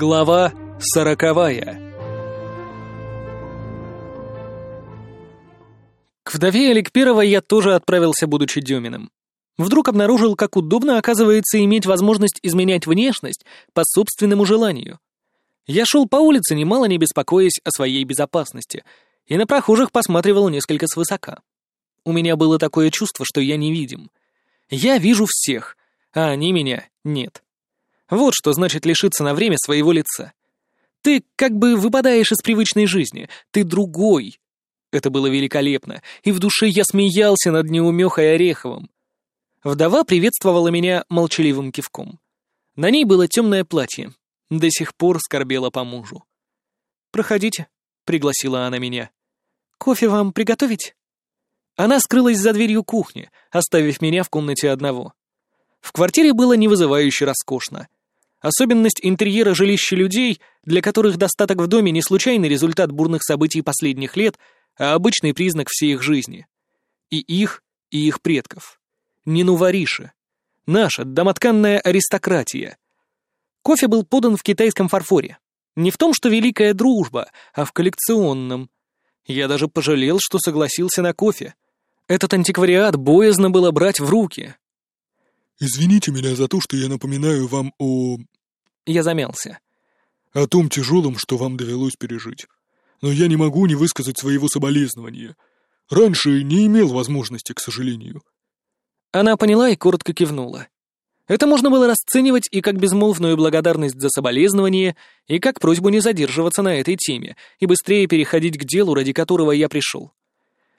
Глава сороковая К вдове Аликперова я тоже отправился, будучи Дюминым. Вдруг обнаружил, как удобно оказывается иметь возможность изменять внешность по собственному желанию. Я шел по улице, немало не беспокоясь о своей безопасности, и на прохожих посматривал несколько свысока. У меня было такое чувство, что я невидим. Я вижу всех, а они меня нет. Вот что значит лишиться на время своего лица. Ты как бы выпадаешь из привычной жизни, ты другой. Это было великолепно, и в душе я смеялся над неумехой Ореховым. Вдова приветствовала меня молчаливым кивком. На ней было темное платье, до сих пор скорбела по мужу. «Проходите», — пригласила она меня. «Кофе вам приготовить?» Она скрылась за дверью кухни, оставив меня в комнате одного. В квартире было невызывающе роскошно. Особенность интерьера жилища людей, для которых достаток в доме не случайный результат бурных событий последних лет, а обычный признак всей их жизни. И их, и их предков. Не Нувариша. Наша домотканная аристократия. Кофе был подан в китайском фарфоре. Не в том, что великая дружба, а в коллекционном. Я даже пожалел, что согласился на кофе. Этот антиквариат боязно было брать в руки, «Извините меня за то, что я напоминаю вам о...» Я замялся. «О том тяжелом, что вам довелось пережить. Но я не могу не высказать своего соболезнования. Раньше не имел возможности, к сожалению». Она поняла и коротко кивнула. Это можно было расценивать и как безмолвную благодарность за соболезнование, и как просьбу не задерживаться на этой теме и быстрее переходить к делу, ради которого я пришел.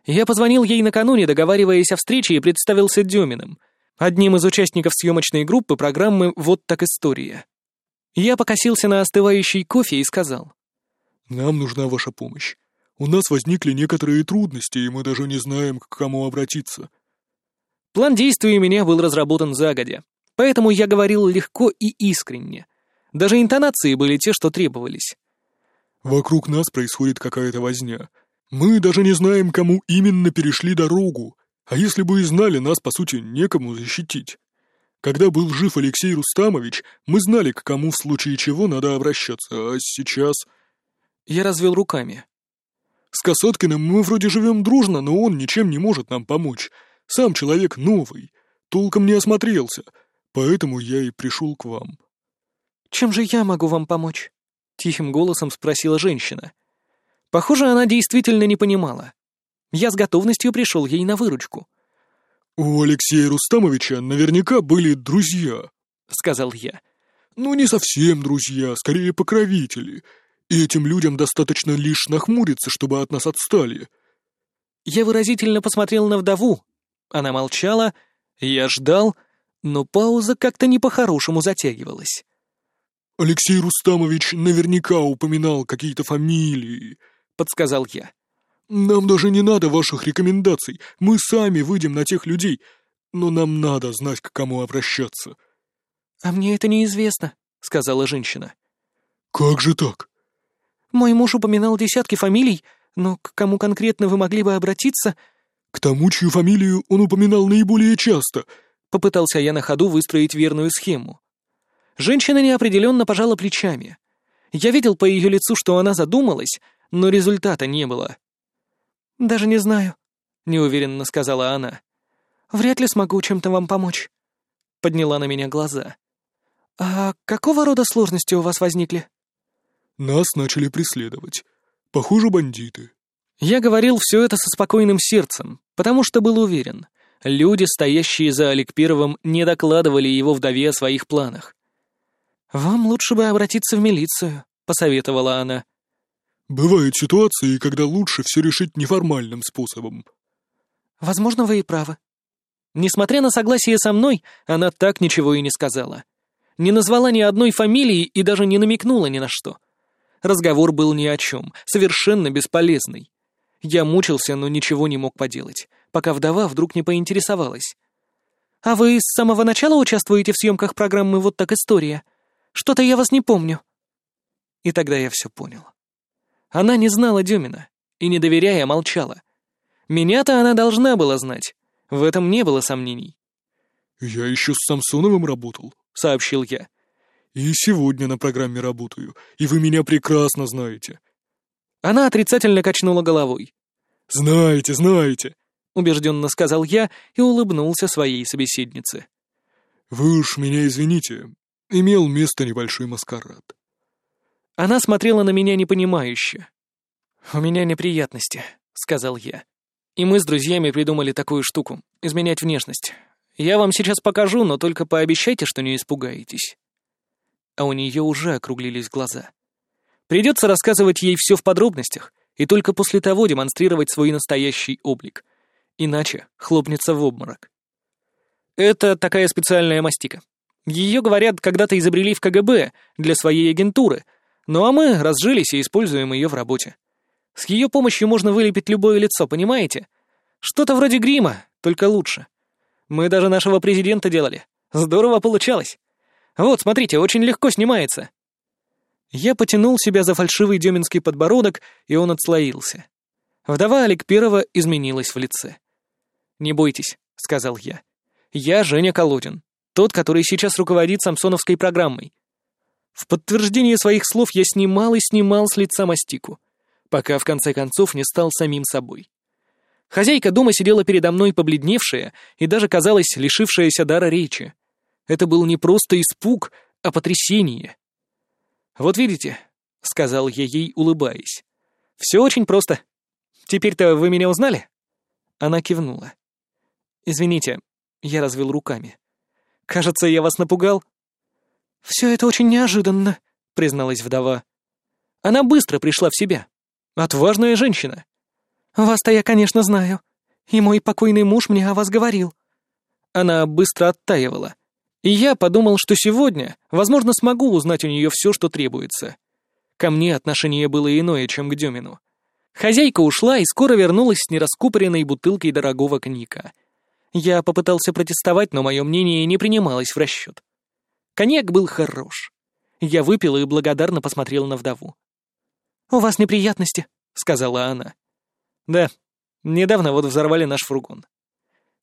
Я позвонил ей накануне, договариваясь о встрече, и представился Деминым — одним из участников съемочной группы программы «Вот так история». Я покосился на остывающий кофе и сказал. «Нам нужна ваша помощь. У нас возникли некоторые трудности, и мы даже не знаем, к кому обратиться». План действий у меня был разработан загодя, поэтому я говорил легко и искренне. Даже интонации были те, что требовались. «Вокруг нас происходит какая-то возня. Мы даже не знаем, кому именно перешли дорогу, а если бы и знали, нас, по сути, некому защитить. Когда был жив Алексей Рустамович, мы знали, к кому в случае чего надо обращаться, а сейчас... Я развел руками. С Касаткиным мы вроде живем дружно, но он ничем не может нам помочь. Сам человек новый, толком не осмотрелся, поэтому я и пришел к вам. «Чем же я могу вам помочь?» — тихим голосом спросила женщина. Похоже, она действительно не понимала. Я с готовностью пришел ей на выручку. «У Алексея Рустамовича наверняка были друзья», — сказал я. «Ну, не совсем друзья, скорее покровители. И этим людям достаточно лишь нахмуриться, чтобы от нас отстали». Я выразительно посмотрел на вдову. Она молчала, я ждал, но пауза как-то не по-хорошему затягивалась. «Алексей Рустамович наверняка упоминал какие-то фамилии», — подсказал я. «Нам даже не надо ваших рекомендаций, мы сами выйдем на тех людей, но нам надо знать, к кому обращаться». «А мне это неизвестно», — сказала женщина. «Как же так?» «Мой муж упоминал десятки фамилий, но к кому конкретно вы могли бы обратиться?» «К тому, чью фамилию он упоминал наиболее часто», — попытался я на ходу выстроить верную схему. Женщина неопределенно пожала плечами. Я видел по ее лицу, что она задумалась, но результата не было. «Даже не знаю», — неуверенно сказала она. «Вряд ли смогу чем-то вам помочь». Подняла на меня глаза. «А какого рода сложности у вас возникли?» «Нас начали преследовать. Похоже, бандиты». Я говорил все это со спокойным сердцем, потому что был уверен. Люди, стоящие за Олег Первым, не докладывали его вдове о своих планах. «Вам лучше бы обратиться в милицию», — посоветовала она. Бывают ситуации, когда лучше все решить неформальным способом. Возможно, вы и правы. Несмотря на согласие со мной, она так ничего и не сказала. Не назвала ни одной фамилии и даже не намекнула ни на что. Разговор был ни о чем, совершенно бесполезный. Я мучился, но ничего не мог поделать, пока вдова вдруг не поинтересовалась. «А вы с самого начала участвуете в съемках программы «Вот так история»? Что-то я вас не помню». И тогда я все понял. Она не знала Дюмина и, не доверяя, молчала. Меня-то она должна была знать. В этом не было сомнений. «Я еще с Самсоновым работал», — сообщил я. И сегодня на программе работаю, и вы меня прекрасно знаете». Она отрицательно качнула головой. «Знаете, знаете», — убежденно сказал я и улыбнулся своей собеседнице. «Вы уж меня извините, имел место небольшой маскарад». Она смотрела на меня непонимающе. «У меня неприятности», — сказал я. «И мы с друзьями придумали такую штуку — изменять внешность. Я вам сейчас покажу, но только пообещайте, что не испугаетесь». А у нее уже округлились глаза. Придется рассказывать ей все в подробностях, и только после того демонстрировать свой настоящий облик. Иначе хлопнется в обморок. Это такая специальная мастика. Ее, говорят, когда-то изобрели в КГБ для своей агентуры, ну а мы разжились и используем ее в работе. С ее помощью можно вылепить любое лицо, понимаете? Что-то вроде грима, только лучше. Мы даже нашего президента делали. Здорово получалось. Вот, смотрите, очень легко снимается. Я потянул себя за фальшивый деминский подбородок, и он отслоился. Вдова Олег Первого изменилась в лице. «Не бойтесь», — сказал я. «Я Женя Колодин, тот, который сейчас руководит самсоновской программой». В подтверждение своих слов я снимал и снимал с лица мастику, пока в конце концов не стал самим собой. Хозяйка дома сидела передо мной побледневшая и даже, казалось, лишившаяся дара речи. Это был не просто испуг, а потрясение. «Вот видите», — сказал я ей, улыбаясь. «Все очень просто. Теперь-то вы меня узнали?» Она кивнула. «Извините», — я развел руками. «Кажется, я вас напугал». «Все это очень неожиданно», — призналась вдова. Она быстро пришла в себя. Отважная женщина. «Вас-то я, конечно, знаю. И мой покойный муж мне о вас говорил». Она быстро оттаивала. И я подумал, что сегодня, возможно, смогу узнать у нее все, что требуется. Ко мне отношение было иное, чем к Демину. Хозяйка ушла и скоро вернулась с нераскупоренной бутылкой дорогого коньяка. Я попытался протестовать, но мое мнение не принималось в расчет. Коньяк был хорош. Я выпил и благодарно посмотрел на вдову. «У вас неприятности», — сказала она. «Да, недавно вот взорвали наш фургон».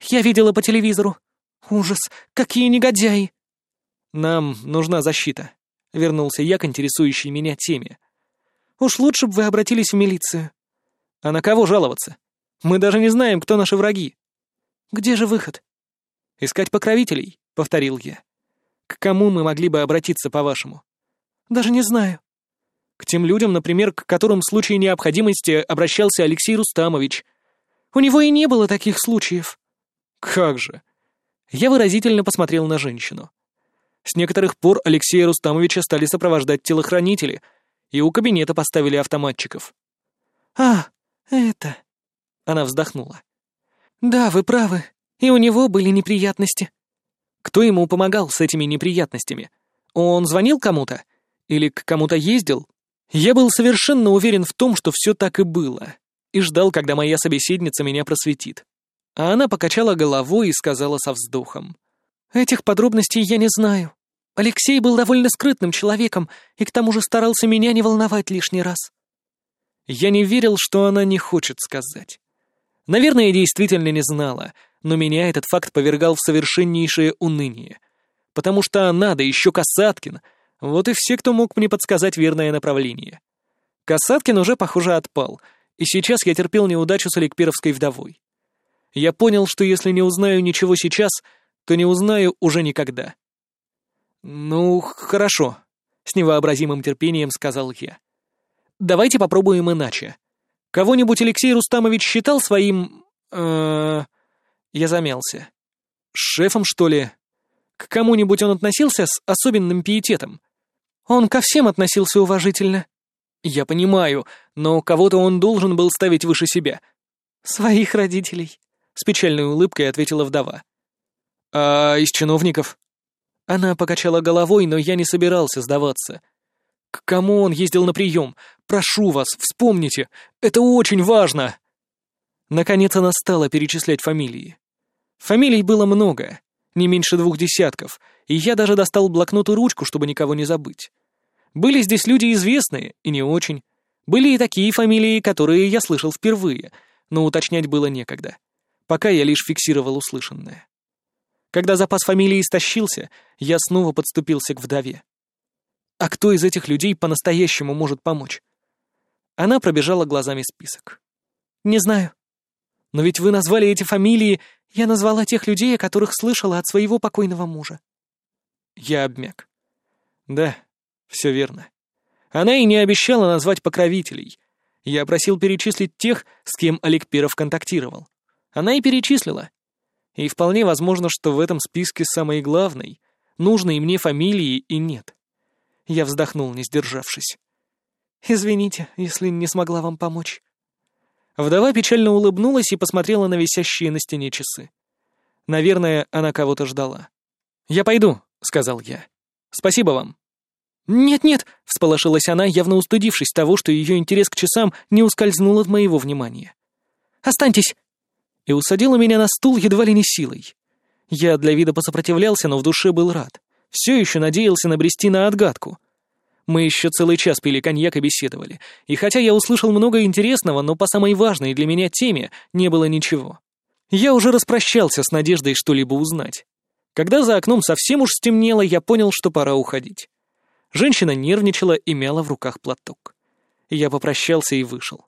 «Я видела по телевизору. «Ужас! Какие негодяи!» «Нам нужна защита», — вернулся я к интересующей меня теме. «Уж лучше бы вы обратились в милицию». «А на кого жаловаться? Мы даже не знаем, кто наши враги». «Где же выход?» «Искать покровителей», — повторил я. «К кому мы могли бы обратиться, по-вашему?» «Даже не знаю». «К тем людям, например, к которым в случае необходимости обращался Алексей Рустамович». «У него и не было таких случаев». «Как же! Я выразительно посмотрел на женщину. С некоторых пор Алексея Рустамовича стали сопровождать телохранители, и у кабинета поставили автоматчиков. «А, это...» Она вздохнула. «Да, вы правы, и у него были неприятности». Кто ему помогал с этими неприятностями? Он звонил кому-то? Или к кому-то ездил? Я был совершенно уверен в том, что все так и было, и ждал, когда моя собеседница меня просветит. А она покачала головой и сказала со вздохом. «Этих подробностей я не знаю. Алексей был довольно скрытным человеком и к тому же старался меня не волновать лишний раз». Я не верил, что она не хочет сказать. Наверное, действительно не знала, но меня этот факт повергал в совершеннейшее уныние. Потому что она, да еще Касаткин, вот и все, кто мог мне подсказать верное направление. Касаткин уже, похоже, отпал, и сейчас я терпел неудачу с Аликперовской вдовой я понял, что если не узнаю ничего сейчас, то не узнаю уже никогда. «Ну, хорошо», — с невообразимым терпением сказал я. «Давайте попробуем иначе. Кого-нибудь Алексей Рустамович считал своим... Э, я замялся. Шефом, что ли? К кому-нибудь он относился с особенным пиететом? Он ко всем относился уважительно. Я понимаю, но кого-то он должен был ставить выше себя. Своих родителей с печальной улыбкой ответила вдова. «А из чиновников?» Она покачала головой, но я не собирался сдаваться. «К кому он ездил на прием? Прошу вас, вспомните! Это очень важно!» Наконец она стала перечислять фамилии. Фамилий было много, не меньше двух десятков, и я даже достал блокнот и ручку, чтобы никого не забыть. Были здесь люди известные и не очень. Были и такие фамилии, которые я слышал впервые, но уточнять было некогда пока я лишь фиксировал услышанное. Когда запас фамилии истощился, я снова подступился к вдове. А кто из этих людей по-настоящему может помочь? Она пробежала глазами список. «Не знаю. Но ведь вы назвали эти фамилии, я назвала тех людей, о которых слышала от своего покойного мужа». Я обмяк. Да, все верно. Она и не обещала назвать покровителей. Я просил перечислить тех, с кем Олег Перов контактировал. Она и перечислила. И вполне возможно, что в этом списке самой главной, нужной мне фамилии и нет. Я вздохнул, не сдержавшись. «Извините, если не смогла вам помочь». Вдова печально улыбнулась и посмотрела на висящие на стене часы. Наверное, она кого-то ждала. «Я пойду», — сказал я. «Спасибо вам». «Нет-нет», — всполошилась она, явно устыдившись того, что ее интерес к часам не ускользнул от моего внимания. «Останьтесь!» И усадила меня на стул едва ли не силой. Я для вида посопротивлялся, но в душе был рад. Все еще надеялся набрести на отгадку. Мы еще целый час пили коньяк и беседовали. И хотя я услышал много интересного, но по самой важной для меня теме не было ничего. Я уже распрощался с надеждой что-либо узнать. Когда за окном совсем уж стемнело, я понял, что пора уходить. Женщина нервничала и мяла в руках платок. Я попрощался и вышел.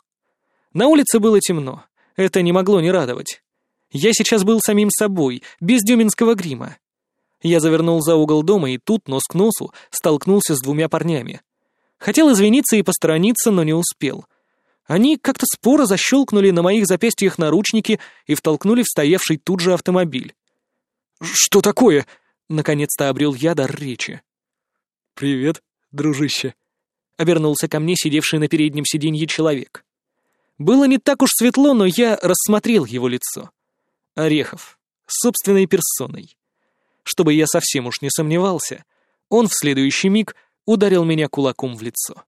На улице было темно. Это не могло не радовать. Я сейчас был самим собой, без дюминского грима. Я завернул за угол дома и тут, нос к носу, столкнулся с двумя парнями. Хотел извиниться и посторониться, но не успел. Они как-то споро защелкнули на моих запястьях наручники и втолкнули в стоявший тут же автомобиль. «Что такое?» — наконец-то обрел я дар речи. «Привет, дружище», — обернулся ко мне сидевший на переднем сиденье человек. Было не так уж светло, но я рассмотрел его лицо. Орехов, собственной персоной. Чтобы я совсем уж не сомневался, он в следующий миг ударил меня кулаком в лицо.